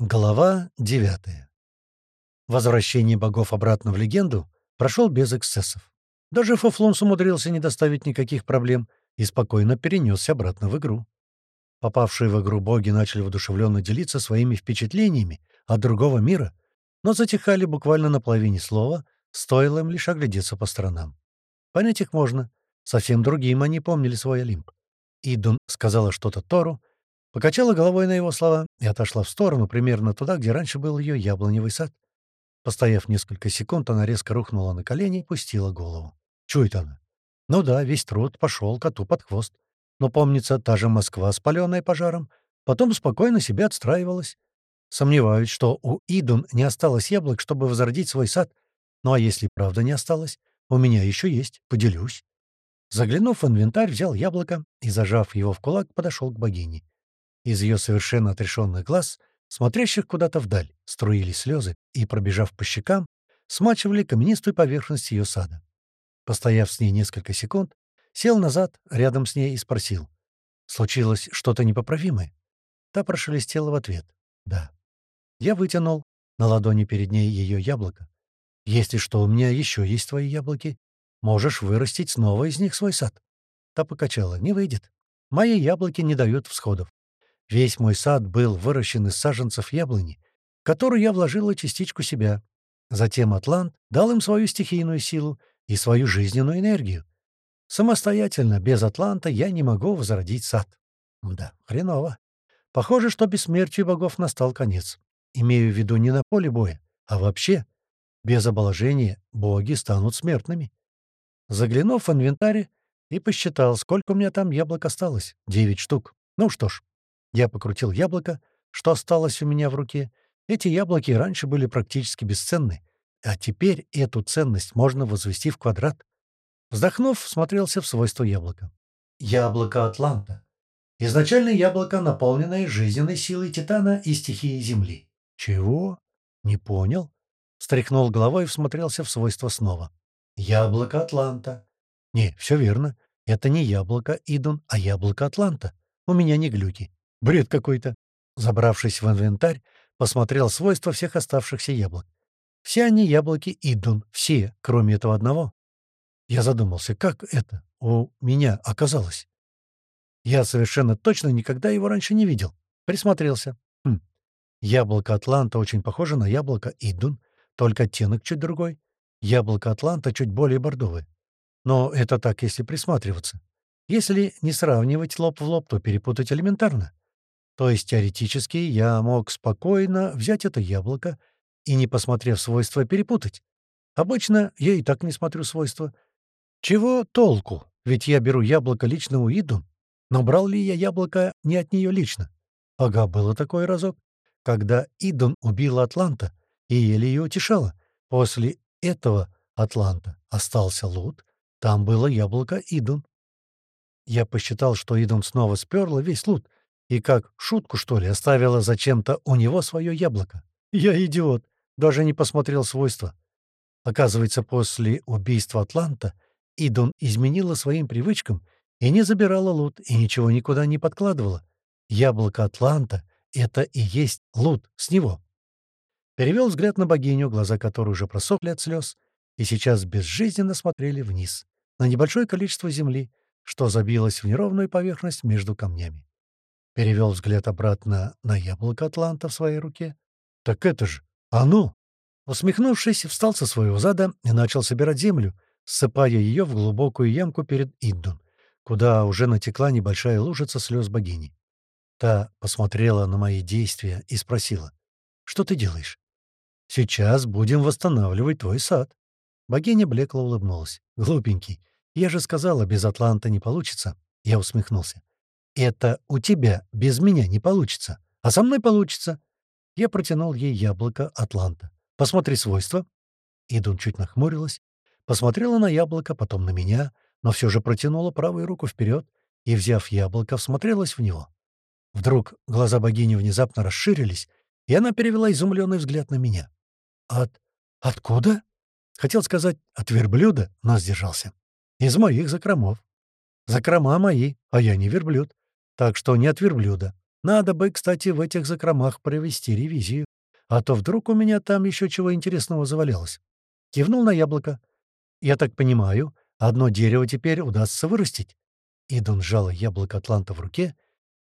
Глава 9. Возвращение богов обратно в легенду прошел без эксцессов. Даже Фуфлунс умудрился не доставить никаких проблем и спокойно перенесся обратно в игру. Попавшие в игру боги начали воодушевленно делиться своими впечатлениями от другого мира, но затихали буквально на половине слова, стоило им лишь оглядеться по сторонам. Понять их можно. Совсем другим они помнили свой Олимп. Идун сказала что-то Тору, Покачала головой на его слова и отошла в сторону, примерно туда, где раньше был ее яблоневый сад. Постояв несколько секунд, она резко рухнула на колени и пустила голову. Чует она. Ну да, весь труд пошел коту под хвост. Но, помнится, та же Москва, спаленная пожаром, потом спокойно себя отстраивалась. Сомневаюсь, что у Идун не осталось яблок, чтобы возродить свой сад. Ну а если правда не осталось, у меня еще есть, поделюсь. Заглянув в инвентарь, взял яблоко и, зажав его в кулак, подошел к богине. Из ее совершенно отрешенных глаз, смотрящих куда-то вдаль, струились слезы и, пробежав по щекам, смачивали каменистую поверхность ее сада. Постояв с ней несколько секунд, сел назад рядом с ней и спросил. «Случилось что-то непоправимое?» Та прошелестела в ответ. «Да». Я вытянул на ладони перед ней ее яблоко. «Если что, у меня еще есть твои яблоки. Можешь вырастить снова из них свой сад». Та покачала. «Не выйдет. Мои яблоки не дают всходов. Весь мой сад был выращен из саженцев яблони, которую я вложила частичку себя. Затем Атлант дал им свою стихийную силу и свою жизненную энергию. Самостоятельно, без Атланта, я не могу возродить сад. Да, хреново. Похоже, что бессмертию богов настал конец. Имею в виду не на поле боя, а вообще. Без оболожения боги станут смертными. Заглянув в инвентарь и посчитал, сколько у меня там яблок осталось. Девять штук. Ну что ж, я покрутил яблоко, что осталось у меня в руке. Эти яблоки раньше были практически бесценны, а теперь эту ценность можно возвести в квадрат. Вздохнув, смотрелся в свойства яблока. Яблоко Атланта. Изначально яблоко, наполненное жизненной силой Титана и стихией Земли. Чего? Не понял. Стряхнул головой и всмотрелся в свойства снова. Яблоко Атланта. Не, все верно. Это не яблоко Идун, а яблоко Атланта. У меня не глюки. Бред какой-то. Забравшись в инвентарь, посмотрел свойства всех оставшихся яблок. Все они яблоки Идун, все, кроме этого одного. Я задумался, как это у меня оказалось? Я совершенно точно никогда его раньше не видел. Присмотрелся. Хм. Яблоко Атланта очень похоже на яблоко Идун, только оттенок чуть другой. Яблоко Атланта чуть более бордовое. Но это так, если присматриваться. Если не сравнивать лоб в лоб, то перепутать элементарно. То есть теоретически я мог спокойно взять это яблоко и, не посмотрев свойства, перепутать. Обычно я и так не смотрю свойства. Чего толку? Ведь я беру яблоко лично у Иду. Но брал ли я яблоко не от нее лично? Ага, было такой разок, когда Идун убила Атланта и еле ее утешала. После этого Атланта остался лут, там было яблоко Идун. Я посчитал, что Идун снова сперла весь лут, и как шутку, что ли, оставила зачем-то у него свое яблоко. Я идиот, даже не посмотрел свойства. Оказывается, после убийства Атланта Идун изменила своим привычкам и не забирала лут, и ничего никуда не подкладывала. Яблоко Атланта — это и есть лут с него. Перевел взгляд на богиню, глаза которой уже просохли от слез, и сейчас безжизненно смотрели вниз, на небольшое количество земли, что забилось в неровную поверхность между камнями. Перевел взгляд обратно на яблоко Атланта в своей руке. «Так это же оно!» Усмехнувшись, встал со своего зада и начал собирать землю, ссыпая ее в глубокую ямку перед Иддун, куда уже натекла небольшая лужица слез богини. Та посмотрела на мои действия и спросила, «Что ты делаешь?» «Сейчас будем восстанавливать твой сад». Богиня блекло улыбнулась. «Глупенький, я же сказала, без Атланта не получится». Я усмехнулся. «Это у тебя без меня не получится, а со мной получится». Я протянул ей яблоко Атланта. «Посмотри свойства». Идун чуть нахмурилась, посмотрела на яблоко, потом на меня, но все же протянула правую руку вперед и, взяв яблоко, всмотрелась в него. Вдруг глаза богини внезапно расширились, и она перевела изумленный взгляд на меня. «От... откуда?» Хотел сказать «от верблюда», но сдержался. «Из моих закромов». «Закрома мои, а я не верблюд так что не от верблюда. Надо бы, кстати, в этих закромах провести ревизию. А то вдруг у меня там еще чего интересного завалялось. Кивнул на яблоко. Я так понимаю, одно дерево теперь удастся вырастить. Идун сжала яблоко Атланта в руке,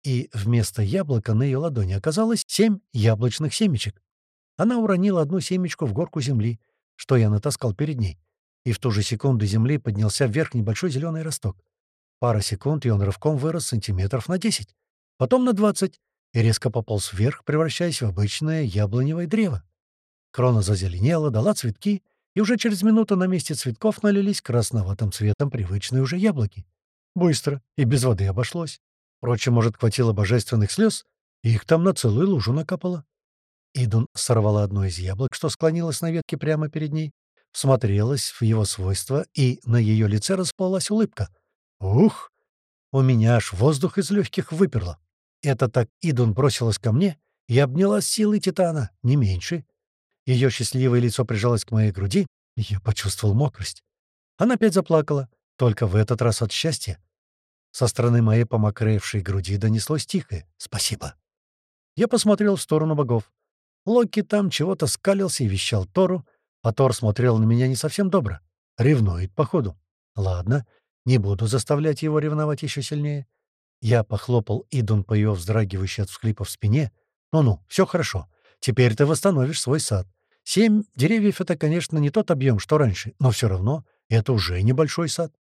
и вместо яблока на ее ладони оказалось семь яблочных семечек. Она уронила одну семечку в горку земли, что я натаскал перед ней, и в ту же секунду земли поднялся вверх небольшой зеленый росток. Пара секунд, и он рывком вырос сантиметров на десять, потом на двадцать, и резко пополз вверх, превращаясь в обычное яблоневое древо. Крона зазеленела, дала цветки, и уже через минуту на месте цветков налились красноватым цветом привычные уже яблоки. Быстро и без воды обошлось. Впрочем, может, хватило божественных слез, их там на целую лужу накапало. Идун сорвала одно из яблок, что склонилось на ветке прямо перед ней, всмотрелась в его свойства, и на ее лице расплылась улыбка. «Ух! У меня аж воздух из легких выперло. Это так Идун бросилась ко мне и обняла силой Титана, не меньше. Ее счастливое лицо прижалось к моей груди, и я почувствовал мокрость. Она опять заплакала, только в этот раз от счастья. Со стороны моей помокревшей груди донеслось тихое «Спасибо». Я посмотрел в сторону богов. Локи там чего-то скалился и вещал Тору, а Тор смотрел на меня не совсем добро. Ревнует, походу. Ладно, не буду заставлять его ревновать еще сильнее. Я похлопал Идун по ее вздрагивающей от всхлипов спине. «Ну-ну, все хорошо. Теперь ты восстановишь свой сад. Семь деревьев — это, конечно, не тот объем, что раньше, но все равно это уже небольшой сад».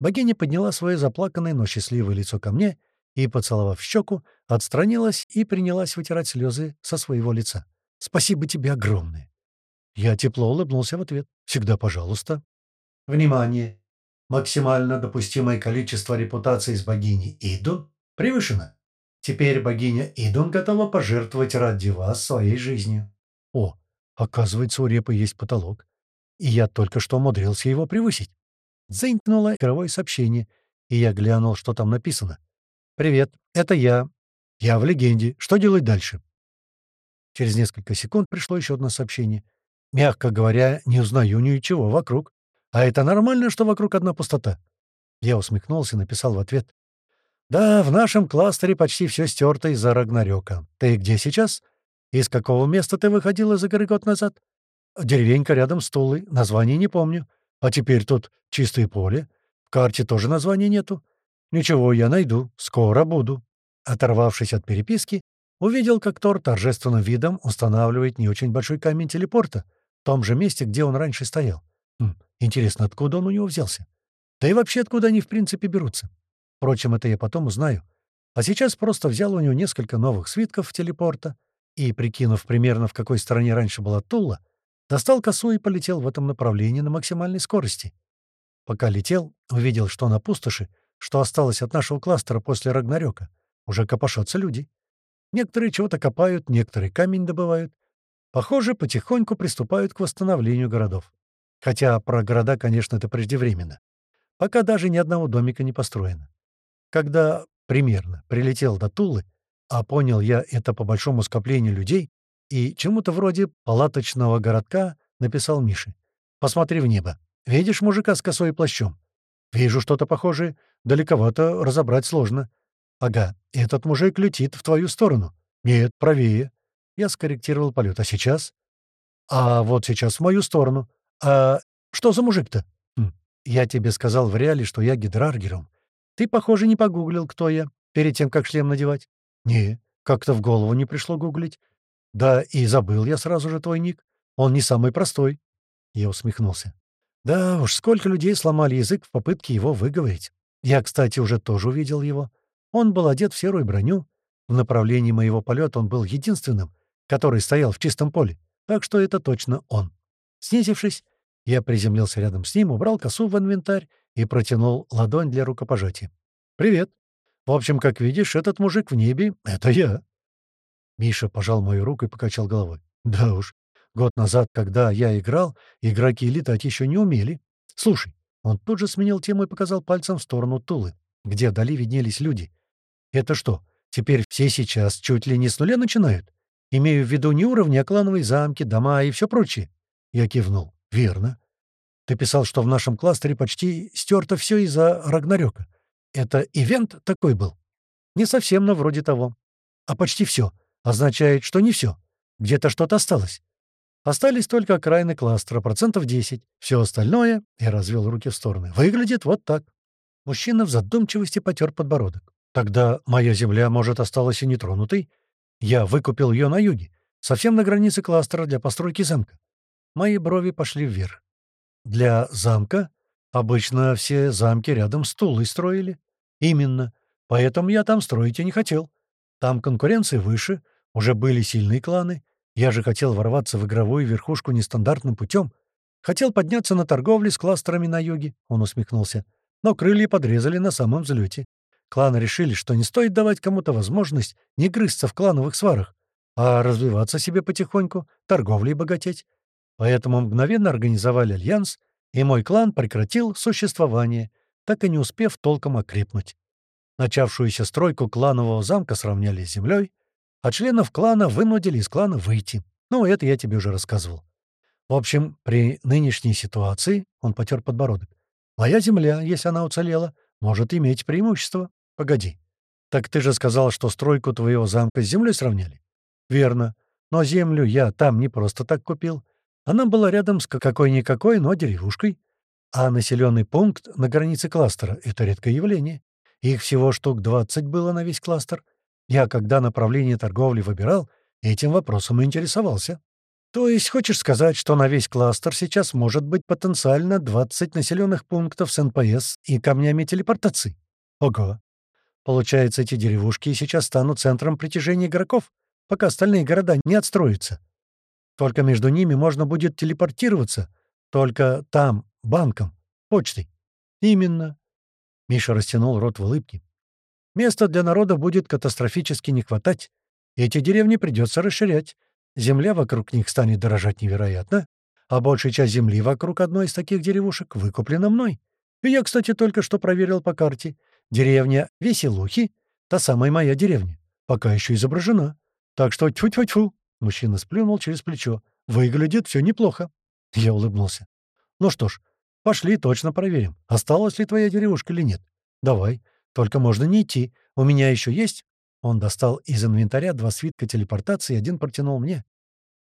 Богиня подняла свое заплаканное, но счастливое лицо ко мне и, поцеловав щеку, отстранилась и принялась вытирать слезы со своего лица. «Спасибо тебе огромное!» Я тепло улыбнулся в ответ. «Всегда пожалуйста». «Внимание! Максимально допустимое количество репутаций с богиней Идун превышено. Теперь богиня Идун готова пожертвовать ради вас своей жизнью. О, оказывается, у репы есть потолок. И я только что умудрился его превысить. Заинкнуло игровое сообщение, и я глянул, что там написано. «Привет, это я. Я в легенде. Что делать дальше?» Через несколько секунд пришло еще одно сообщение. «Мягко говоря, не узнаю ничего вокруг. А это нормально, что вокруг одна пустота?» Я усмехнулся и написал в ответ. «Да, в нашем кластере почти все стерто из-за Рагнарёка. Ты где сейчас? Из какого места ты выходил из-за горы год назад?» «Деревенька рядом с Тулой. Название не помню. А теперь тут чистое поле. В карте тоже названия нету. Ничего, я найду. Скоро буду». Оторвавшись от переписки, увидел, как Тор торжественным видом устанавливает не очень большой камень телепорта в том же месте, где он раньше стоял. Хм, интересно, откуда он у него взялся? Да и вообще, откуда они в принципе берутся? Впрочем, это я потом узнаю. А сейчас просто взял у него несколько новых свитков телепорта и, прикинув примерно, в какой стороне раньше была Тула, достал косу и полетел в этом направлении на максимальной скорости. Пока летел, увидел, что на пустоши, что осталось от нашего кластера после Рагнарёка, уже копошатся люди. Некоторые чего-то копают, некоторые камень добывают. Похоже, потихоньку приступают к восстановлению городов. Хотя про города, конечно, это преждевременно. Пока даже ни одного домика не построено. Когда примерно прилетел до Тулы, а понял я это по большому скоплению людей, и чему-то вроде палаточного городка написал Мише. «Посмотри в небо. Видишь мужика с косой и плащом? Вижу что-то похожее. Далековато разобрать сложно. Ага, этот мужик летит в твою сторону. Нет, правее. Я скорректировал полет. А сейчас? А вот сейчас в мою сторону. «А что за мужик-то?» «Я тебе сказал в реале, что я гидраргером. Ты, похоже, не погуглил, кто я, перед тем, как шлем надевать?» «Не, как-то в голову не пришло гуглить. Да и забыл я сразу же твой ник. Он не самый простой». Я усмехнулся. «Да уж, сколько людей сломали язык в попытке его выговорить. Я, кстати, уже тоже увидел его. Он был одет в серую броню. В направлении моего полета он был единственным, который стоял в чистом поле, так что это точно он. Снизившись, я приземлился рядом с ним, убрал косу в инвентарь и протянул ладонь для рукопожатия. «Привет. В общем, как видишь, этот мужик в небе — это я». Миша пожал мою руку и покачал головой. «Да уж, год назад, когда я играл, игроки летать еще не умели. Слушай, он тут же сменил тему и показал пальцем в сторону Тулы, где вдали виднелись люди. Это что, теперь все сейчас чуть ли не с нуля начинают? Имею в виду не уровни, а клановые замки, дома и все прочее. Я кивнул. «Верно. Ты писал, что в нашем кластере почти стерто все из-за Рагнарёка. Это ивент такой был?» «Не совсем, но вроде того. А почти все означает, что не все. Где-то что-то осталось. Остались только окраины кластера, процентов 10. Все остальное, я развел руки в стороны, выглядит вот так. Мужчина в задумчивости потер подбородок. Тогда моя земля, может, осталась и нетронутой? Я выкупил ее на юге, совсем на границе кластера для постройки замка. Мои брови пошли вверх. Для замка? Обычно все замки рядом с Тулой строили. Именно. Поэтому я там строить и не хотел. Там конкуренция выше, уже были сильные кланы. Я же хотел ворваться в игровую верхушку нестандартным путем. Хотел подняться на торговле с кластерами на юге, он усмехнулся. Но крылья подрезали на самом взлете. Кланы решили, что не стоит давать кому-то возможность не грызться в клановых сварах, а развиваться себе потихоньку, торговлей богатеть. Поэтому мгновенно организовали альянс, и мой клан прекратил существование, так и не успев толком окрепнуть. Начавшуюся стройку кланового замка сравняли с землей, а членов клана вынудили из клана выйти. Ну, это я тебе уже рассказывал. В общем, при нынешней ситуации, он потер подбородок, моя земля, если она уцелела, может иметь преимущество. Погоди. Так ты же сказал, что стройку твоего замка с землей сравняли? Верно. Но землю я там не просто так купил. Она была рядом с какой-никакой, но деревушкой. А населенный пункт на границе кластера — это редкое явление. Их всего штук 20 было на весь кластер. Я, когда направление торговли выбирал, этим вопросом и интересовался. То есть хочешь сказать, что на весь кластер сейчас может быть потенциально 20 населенных пунктов с НПС и камнями телепортации? Ого. Получается, эти деревушки сейчас станут центром притяжения игроков, пока остальные города не отстроятся. Только между ними можно будет телепортироваться, только там, банком, почтой. Именно. Миша растянул рот в улыбке. Места для народа будет катастрофически не хватать. Эти деревни придется расширять. Земля вокруг них станет дорожать невероятно, а большая часть земли вокруг одной из таких деревушек выкуплена мной. И я, кстати, только что проверил по карте. Деревня Веселухи — та самая моя деревня. Пока еще изображена. Так что тьфу-тьфу-тьфу. Мужчина сплюнул через плечо. Выглядит все неплохо. Я улыбнулся. Ну что ж, пошли точно проверим, осталась ли твоя деревушка или нет. Давай. Только можно не идти. У меня еще есть...» Он достал из инвентаря два свитка телепортации и один протянул мне.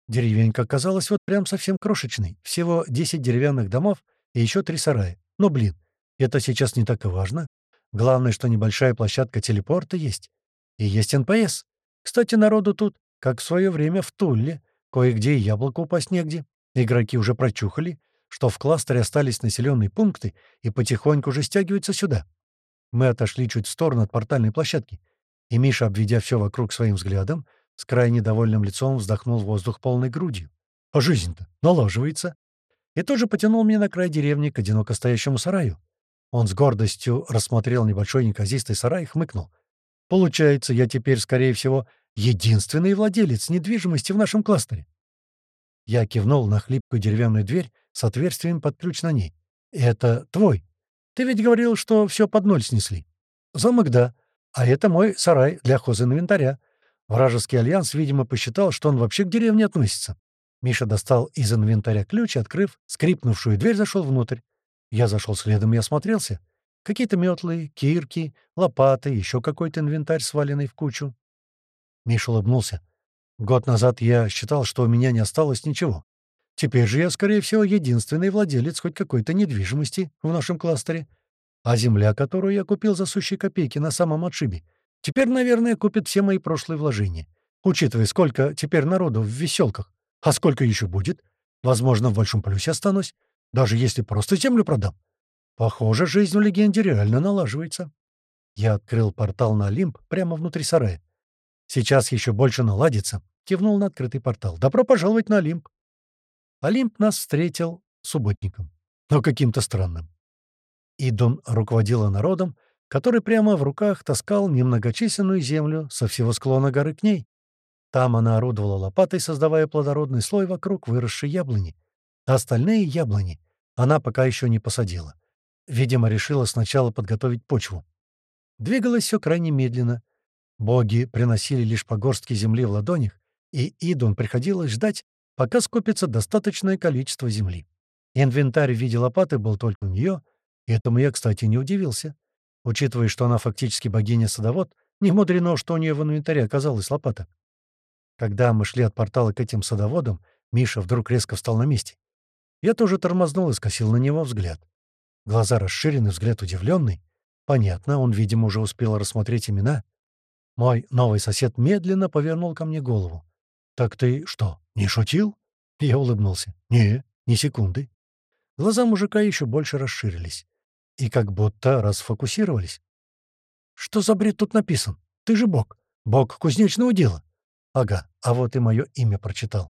Деревенька оказалась вот прям совсем крошечной. Всего 10 деревянных домов и еще три сарая. Но, блин, это сейчас не так и важно. Главное, что небольшая площадка телепорта есть. И есть НПС. Кстати, народу тут, как в свое время в Тулле, кое-где и яблоко упасть негде. Игроки уже прочухали, что в кластере остались населенные пункты и потихоньку уже стягиваются сюда. Мы отошли чуть в сторону от портальной площадки, и Миша, обведя все вокруг своим взглядом, с крайне довольным лицом вдохнул воздух полной грудью. «А жизнь-то налаживается!» И тоже потянул меня на край деревни к одиноко стоящему сараю. Он с гордостью рассмотрел небольшой неказистый сарай и хмыкнул. «Получается, я теперь, скорее всего, единственный владелец недвижимости в нашем кластере». Я кивнул на хлипкую деревянную дверь с отверстием под ключ на ней. «Это твой?» Ты ведь говорил, что все под ноль снесли. Замок — да. А это мой сарай для хозинвентаря. Вражеский альянс, видимо, посчитал, что он вообще к деревне относится. Миша достал из инвентаря ключ, открыв, скрипнувшую дверь, зашел внутрь. Я зашел следом и осмотрелся. Какие-то метлы, кирки, лопаты, еще какой-то инвентарь, сваленный в кучу. Миша улыбнулся. Год назад я считал, что у меня не осталось ничего. Теперь же я, скорее всего, единственный владелец хоть какой-то недвижимости в нашем кластере. А земля, которую я купил за сущие копейки на самом отшибе, теперь, наверное, купит все мои прошлые вложения. Учитывая, сколько теперь народу в веселках. А сколько еще будет? Возможно, в большом плюсе останусь, даже если просто землю продам. Похоже, жизнь в легенде реально налаживается. Я открыл портал на Олимп прямо внутри сарая. Сейчас еще больше наладится. Кивнул на открытый портал. Добро пожаловать на Олимп. Олимп нас встретил субботником, но каким-то странным. Идон руководила народом, который прямо в руках таскал немногочисленную землю со всего склона горы к ней. Там она орудовала лопатой, создавая плодородный слой вокруг выросшей яблони. А остальные яблони она пока еще не посадила. Видимо, решила сначала подготовить почву. Двигалось все крайне медленно. Боги приносили лишь по горстке земли в ладонях, и Идун приходилось ждать, пока скопится достаточное количество земли. Инвентарь в виде лопаты был только у нее, и этому я, кстати, не удивился. Учитывая, что она фактически богиня-садовод, Не мудрено, что у нее в инвентаре оказалась лопата. Когда мы шли от портала к этим садоводам, Миша вдруг резко встал на месте. Я тоже тормознул и скосил на него взгляд. Глаза расширены, взгляд удивленный. Понятно, он, видимо, уже успел рассмотреть имена. Мой новый сосед медленно повернул ко мне голову. «Так ты что, не шутил?» Я улыбнулся. «Не, ни секунды». Глаза мужика еще больше расширились и как будто расфокусировались. «Что за бред тут написан? Ты же бог. Бог кузнечного дела». «Ага, а вот и мое имя прочитал.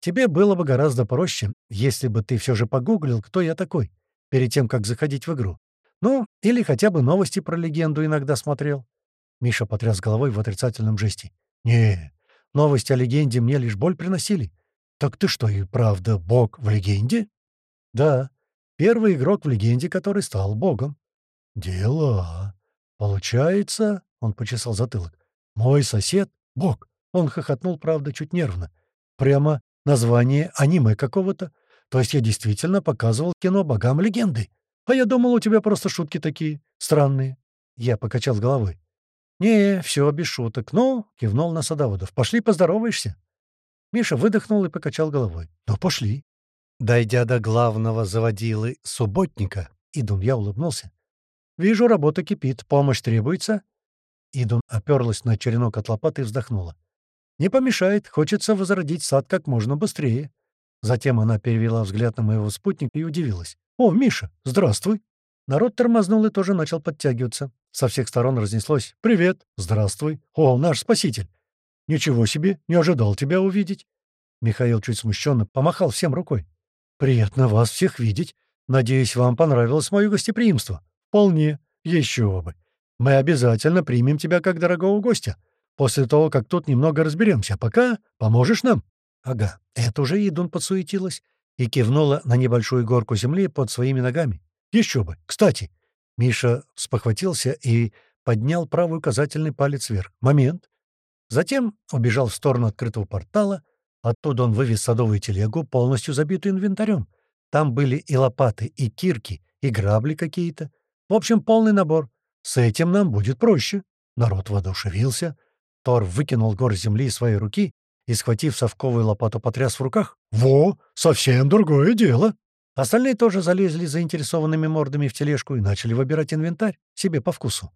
Тебе было бы гораздо проще, если бы ты все же погуглил, кто я такой, перед тем, как заходить в игру. Ну, или хотя бы новости про легенду иногда смотрел». Миша потряс головой в отрицательном жесте. «Не, новости о легенде мне лишь боль приносили. Так ты что, и правда бог в легенде?» «Да, первый игрок в легенде, который стал богом». «Дела. Получается...» — он почесал затылок. «Мой сосед — бог». Он хохотнул, правда, чуть нервно. «Прямо название аниме какого-то. То есть я действительно показывал кино богам легенды. А я думал, у тебя просто шутки такие странные». Я покачал головой. «Не, все без шуток. Ну, — кивнул на садоводов, — пошли поздороваешься». Миша выдохнул и покачал головой. «Ну, пошли». Дойдя до главного заводилы субботника, Идун я улыбнулся. «Вижу, работа кипит. Помощь требуется?» Идун оперлась на черенок от лопаты и вздохнула. «Не помешает. Хочется возродить сад как можно быстрее». Затем она перевела взгляд на моего спутника и удивилась. «О, Миша, здравствуй!» Народ тормознул и тоже начал подтягиваться. Со всех сторон разнеслось «Привет! Здравствуй! О, наш спаситель!» «Ничего себе! Не ожидал тебя увидеть!» Михаил чуть смущенно помахал всем рукой. «Приятно вас всех видеть. Надеюсь, вам понравилось мое гостеприимство?» «Вполне. Еще бы. Мы обязательно примем тебя как дорогого гостя. После того, как тут немного разберемся. Пока поможешь нам?» «Ага, это уже Идун подсуетилась и кивнула на небольшую горку земли под своими ногами. Еще бы. Кстати, Миша спохватился и поднял правый указательный палец вверх. Момент. Затем убежал в сторону открытого портала. Оттуда он вывез садовую телегу, полностью забитую инвентарем. Там были и лопаты, и кирки, и грабли какие-то. В общем, полный набор. С этим нам будет проще. Народ воодушевился. Тор выкинул гор земли из своей руки и, схватив совковую лопату, потряс в руках. «Во! Совсем другое дело!» Остальные тоже залезли заинтересованными мордами в тележку и начали выбирать инвентарь себе по вкусу.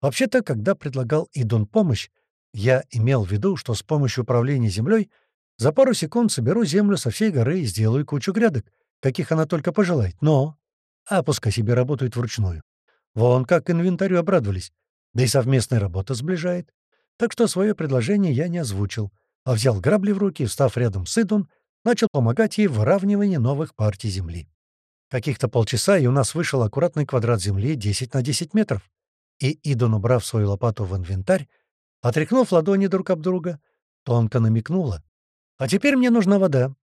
Вообще-то, когда предлагал Идун помощь, я имел в виду, что с помощью управления землей за пару секунд соберу землю со всей горы и сделаю кучу грядок, каких она только пожелает. Но... А пускай себе работают вручную. Вон как к инвентарю обрадовались. Да и совместная работа сближает. Так что свое предложение я не озвучил, а взял грабли в руки, встав рядом с Идун, начал помогать ей в выравнивании новых партий земли. Каких-то полчаса, и у нас вышел аккуратный квадрат земли 10 на 10 метров. И Идун, убрав свою лопату в инвентарь, отряхнув ладони друг об друга, тонко намекнула. «А теперь мне нужна вода».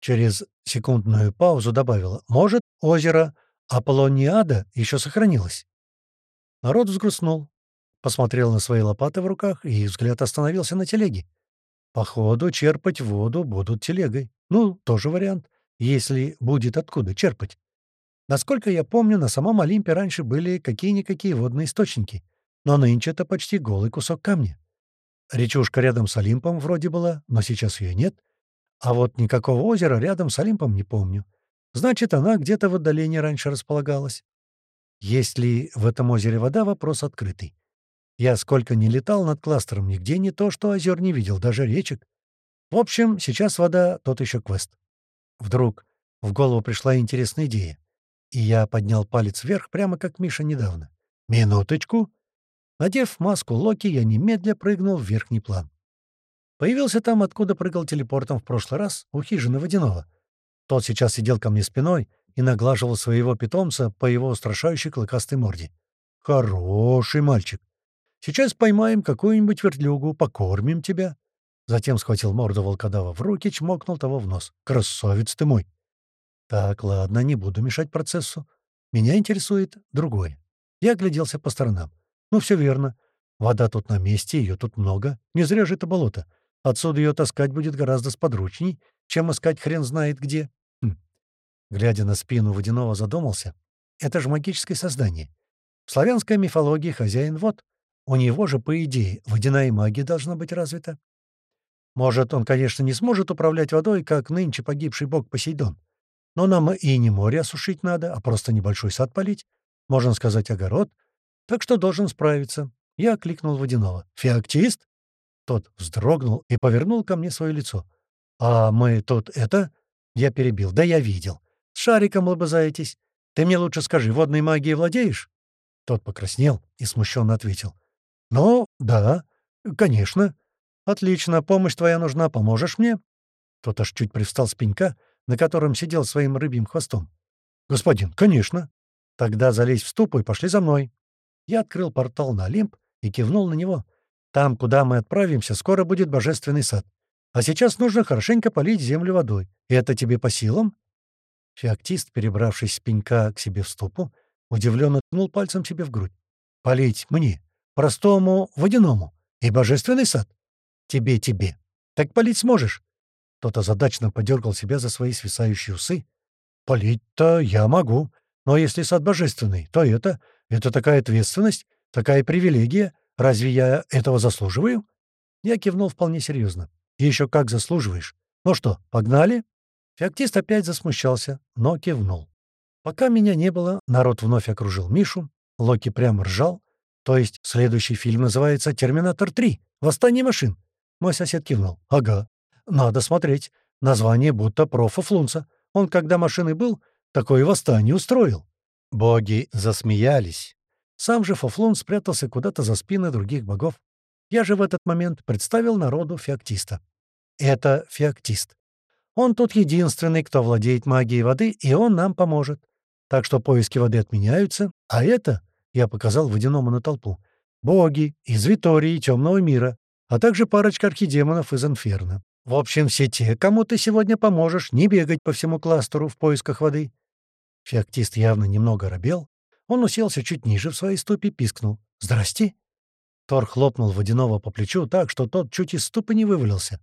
Через секундную паузу добавила. «Может, озеро Аполлониада еще сохранилось?» Народ взгрустнул, посмотрел на свои лопаты в руках, и взгляд остановился на телеге. Походу, черпать воду будут телегой. Ну, тоже вариант, если будет откуда черпать. Насколько я помню, на самом Олимпе раньше были какие-никакие водные источники, но нынче это почти голый кусок камня. Речушка рядом с Олимпом вроде была, но сейчас ее нет. А вот никакого озера рядом с Олимпом не помню. Значит, она где-то в отдалении раньше располагалась. Есть ли в этом озере вода — вопрос открытый. Я сколько не летал над кластером, нигде не то, что озер не видел, даже речек. В общем, сейчас вода — тот еще квест. Вдруг в голову пришла интересная идея. И я поднял палец вверх, прямо как Миша недавно. «Минуточку!» Надев маску Локи, я немедля прыгнул в верхний план. Появился там, откуда прыгал телепортом в прошлый раз, у хижины водяного. Тот сейчас сидел ко мне спиной и наглаживал своего питомца по его устрашающей клыкастой морде. «Хороший мальчик!» Сейчас поймаем какую-нибудь вертлюгу, покормим тебя». Затем схватил морду волкодава в руки, чмокнул того в нос. «Красавец ты мой!» «Так, ладно, не буду мешать процессу. Меня интересует другое». Я огляделся по сторонам. «Ну, все верно. Вода тут на месте, ее тут много. Не зря же это болото. Отсюда ее таскать будет гораздо сподручней, чем искать хрен знает где». Хм. Глядя на спину водяного, задумался. «Это же магическое создание. В славянской мифологии хозяин вод. У него же, по идее, водяная магия должна быть развита. Может, он, конечно, не сможет управлять водой, как нынче погибший бог Посейдон. Но нам и не море осушить надо, а просто небольшой сад полить. Можно сказать, огород. Так что должен справиться. Я окликнул водяного. «Феоктист?» Тот вздрогнул и повернул ко мне свое лицо. «А мы тут это...» Я перебил. «Да я видел. С шариком лобызаетесь. Ты мне лучше скажи, водной магией владеешь?» Тот покраснел и смущенно ответил. «Ну, да, конечно. Отлично, помощь твоя нужна, поможешь мне?» Тот аж чуть привстал с пенька, на котором сидел своим рыбьим хвостом. «Господин, конечно. Тогда залезь в ступу и пошли за мной». Я открыл портал на Олимп и кивнул на него. «Там, куда мы отправимся, скоро будет божественный сад. А сейчас нужно хорошенько полить землю водой. И это тебе по силам?» Феоктист, перебравшись с пенька к себе в ступу, удивленно ткнул пальцем себе в грудь. «Полить мне, простому водяному, и божественный сад. Тебе-тебе. Так полить сможешь?» Тот озадачно подергал себя за свои свисающие усы. «Полить-то я могу, но если сад божественный, то это... Это такая ответственность, такая привилегия. Разве я этого заслуживаю?» Я кивнул вполне серьезно. «Еще как заслуживаешь. Ну что, погнали?» Феоктист опять засмущался, но кивнул. Пока меня не было, народ вновь окружил Мишу. Локи прямо ржал. То есть следующий фильм называется «Терминатор 3. Восстание машин». Мой сосед кивнул. «Ага. Надо смотреть. Название будто профа Флунца. Он, когда машины был, такое восстание устроил». Боги засмеялись. Сам же Фофлун спрятался куда-то за спины других богов. Я же в этот момент представил народу феоктиста. Это феоктист. Он тут единственный, кто владеет магией воды, и он нам поможет. Так что поиски воды отменяются, а это, я показал водяному на толпу, боги из Витории темного мира, а также парочка архидемонов из Инферно. В общем, все те, кому ты сегодня поможешь, не бегать по всему кластеру в поисках воды. Феоктист явно немного робел. Он уселся чуть ниже в своей ступе, пискнул. «Здрасте!» Тор хлопнул водяного по плечу так, что тот чуть из ступы не вывалился.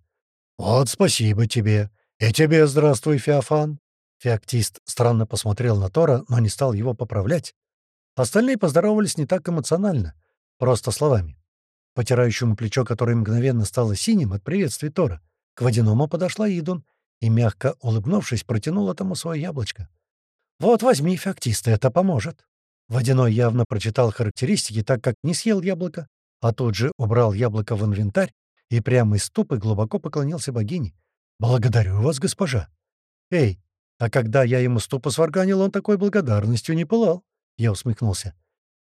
«Вот спасибо тебе! И тебе здравствуй, Феофан!» Феоктист странно посмотрел на Тора, но не стал его поправлять. Остальные поздоровались не так эмоционально, просто словами. Потирающему плечо, которое мгновенно стало синим от приветствия Тора, к водяному подошла Идун и, мягко улыбнувшись, протянула тому свое яблочко. «Вот возьми, феоктист, это поможет». Водяной явно прочитал характеристики, так как не съел яблоко, а тут же убрал яблоко в инвентарь и прямо из ступы глубоко поклонился богине. «Благодарю вас, госпожа». «Эй, а когда я ему ступу сварганил, он такой благодарностью не пылал». Я усмехнулся.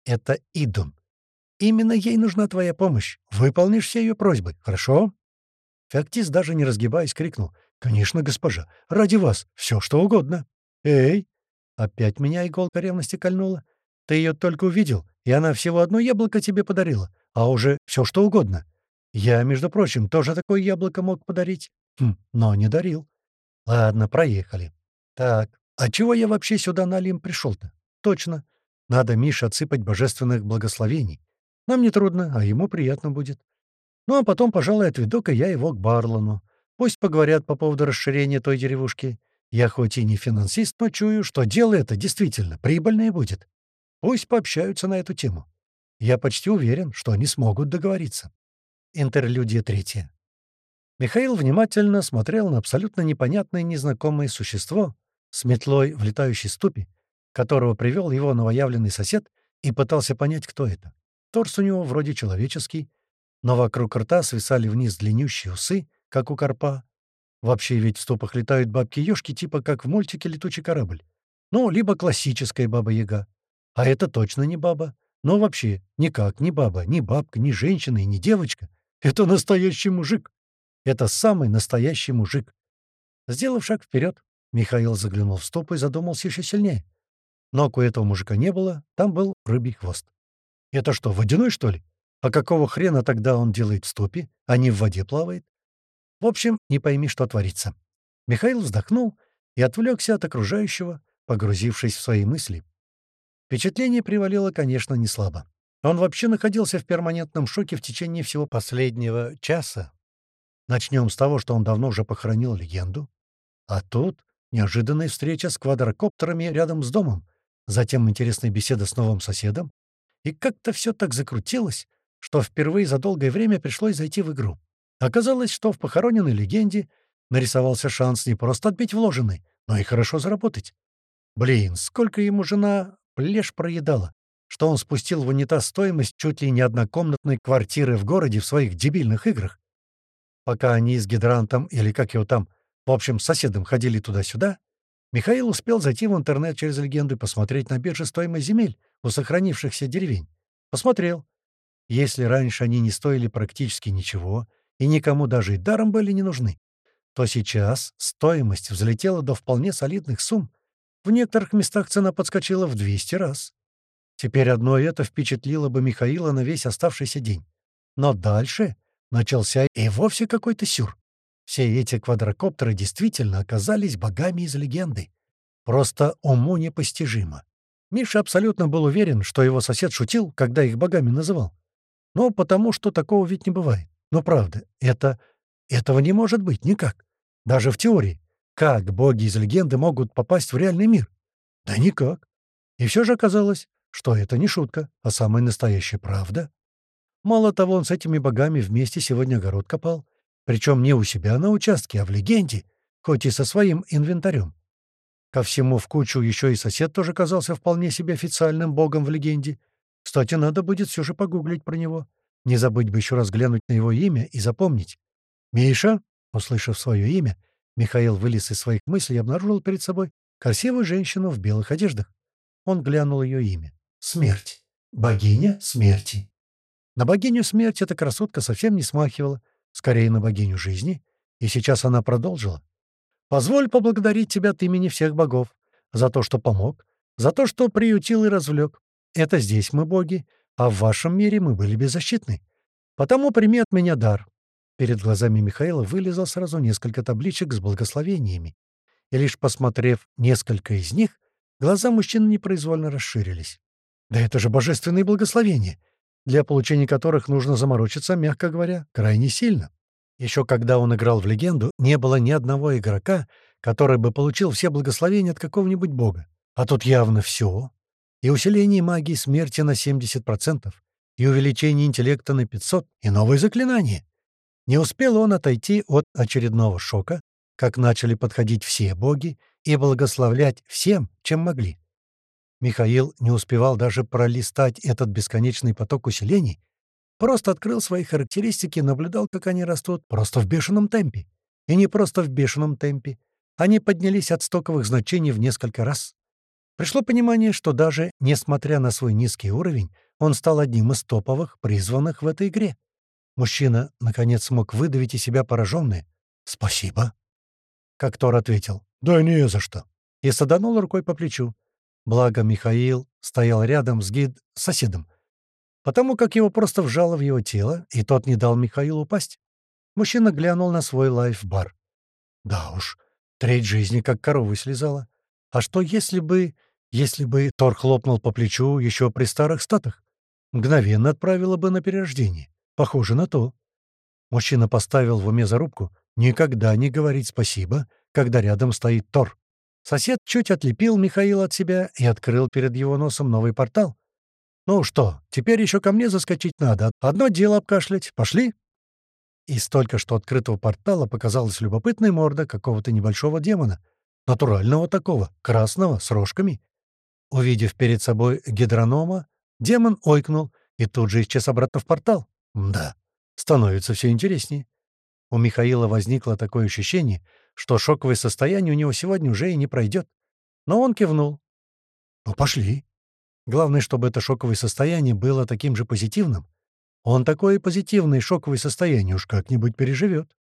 «Это Идун. Именно ей нужна твоя помощь. Выполнишь все ее просьбы, хорошо?» Феоктист, даже не разгибаясь, крикнул. «Конечно, госпожа. Ради вас. Все, что угодно». «Эй, Опять меня иголка ревности кольнула. Ты ее только увидел, и она всего одно яблоко тебе подарила, а уже все что угодно. Я, между прочим, тоже такое яблоко мог подарить. Хм, но не дарил. Ладно, проехали. Так, а чего я вообще сюда на Олимп пришел-то? Точно. Надо Мише отсыпать божественных благословений. Нам не трудно, а ему приятно будет. Ну, а потом, пожалуй, отведу-ка я его к Барлану. Пусть поговорят по поводу расширения той деревушки. Я хоть и не финансист, но чую, что дело это действительно прибыльное будет. Пусть пообщаются на эту тему. Я почти уверен, что они смогут договориться. Интерлюдия третья. Михаил внимательно смотрел на абсолютно непонятное незнакомое существо с метлой в летающей ступе, которого привел его новоявленный сосед, и пытался понять, кто это. Торс у него вроде человеческий, но вокруг рта свисали вниз длиннющие усы, как у карпа, Вообще ведь в стопах летают бабки-ёшки, типа как в мультике «Летучий корабль». Ну, либо классическая баба-яга. А это точно не баба. Но вообще, никак, ни баба, ни бабка, ни женщина и ни девочка. Это настоящий мужик. Это самый настоящий мужик. Сделав шаг вперед, Михаил заглянул в стопу и задумался еще сильнее. Ног у этого мужика не было, там был рыбий хвост. Это что, водяной, что ли? А какого хрена тогда он делает в стопе, а не в воде плавает? В общем, не пойми, что творится. Михаил вздохнул и отвлекся от окружающего, погрузившись в свои мысли. Впечатление привалило, конечно, не слабо. Он вообще находился в перманентном шоке в течение всего последнего часа. Начнем с того, что он давно уже похоронил легенду. А тут неожиданная встреча с квадрокоптерами рядом с домом, затем интересная беседа с новым соседом. И как-то все так закрутилось, что впервые за долгое время пришлось зайти в игру. Оказалось, что в похороненной легенде нарисовался шанс не просто отбить вложенный, но и хорошо заработать. Блин, сколько ему жена плешь проедала, что он спустил в унитаз стоимость чуть ли не однокомнатной квартиры в городе в своих дебильных играх. Пока они с гидрантом, или как его там, в общем, соседом ходили туда-сюда, Михаил успел зайти в интернет через легенду и посмотреть на бирже стоимость земель у сохранившихся деревень. Посмотрел. Если раньше они не стоили практически ничего и никому даже и даром были не нужны, то сейчас стоимость взлетела до вполне солидных сумм. В некоторых местах цена подскочила в 200 раз. Теперь одно это впечатлило бы Михаила на весь оставшийся день. Но дальше начался и вовсе какой-то сюр. Все эти квадрокоптеры действительно оказались богами из легенды. Просто уму непостижимо. Миша абсолютно был уверен, что его сосед шутил, когда их богами называл. Ну, потому что такого ведь не бывает. Но правда, это... этого не может быть никак. Даже в теории. Как боги из легенды могут попасть в реальный мир? Да никак. И все же оказалось, что это не шутка, а самая настоящая правда. Мало того, он с этими богами вместе сегодня огород копал. Причем не у себя на участке, а в легенде, хоть и со своим инвентарем. Ко всему в кучу еще и сосед тоже казался вполне себе официальным богом в легенде. Кстати, надо будет все же погуглить про него. Не забыть бы еще раз глянуть на его имя и запомнить. «Миша?» Услышав свое имя, Михаил вылез из своих мыслей и обнаружил перед собой красивую женщину в белых одеждах. Он глянул ее имя. «Смерть. Богиня смерти». На богиню смерти эта красотка совсем не смахивала, скорее на богиню жизни, и сейчас она продолжила. «Позволь поблагодарить тебя от имени всех богов за то, что помог, за то, что приютил и развлек. Это здесь мы боги, а в вашем мире мы были беззащитны. Потому прими от меня дар. Перед глазами Михаила вылезло сразу несколько табличек с благословениями. И лишь посмотрев несколько из них, глаза мужчины непроизвольно расширились. «Да это же божественные благословения!» Для получения которых нужно заморочиться, мягко говоря, крайне сильно. Еще когда он играл в «Легенду», не было ни одного игрока, который бы получил все благословения от какого-нибудь бога. А тут явно все. И усиление магии смерти на 70%, и увеличение интеллекта на 500, и новые заклинания. Не успел он отойти от очередного шока, как начали подходить все боги и благословлять всем, чем могли. Михаил не успевал даже пролистать этот бесконечный поток усилений, просто открыл свои характеристики и наблюдал, как они растут просто в бешеном темпе. И не просто в бешеном темпе. Они поднялись от стоковых значений в несколько раз. Пришло понимание, что даже, несмотря на свой низкий уровень, он стал одним из топовых, призванных в этой игре. Мужчина, наконец, смог выдавить из себя пораженное. «Спасибо». Как Тор ответил. «Да не за что». И саданул рукой по плечу. Благо Михаил стоял рядом с гид соседом, потому как его просто вжало в его тело, и тот не дал Михаилу упасть. Мужчина глянул на свой лайф-бар. Да уж, треть жизни как коровы слезала. А что если бы... Если бы Тор хлопнул по плечу еще при старых статах? Мгновенно отправила бы на перерождение. Похоже на то. Мужчина поставил в уме зарубку никогда не говорить спасибо, когда рядом стоит Тор. Сосед чуть отлепил Михаила от себя и открыл перед его носом новый портал. «Ну что, теперь еще ко мне заскочить надо. Одно дело обкашлять. Пошли?» Из только что открытого портала показалась любопытная морда какого-то небольшого демона. Натурального такого, красного, с рожками. Увидев перед собой гидронома, демон ойкнул и тут же исчез обратно в портал. Да, становится все интереснее. У Михаила возникло такое ощущение, что шоковое состояние у него сегодня уже и не пройдет. Но он кивнул. «Ну, пошли». Главное, чтобы это шоковое состояние было таким же позитивным. Он такое позитивное шоковое состояние уж как-нибудь переживет.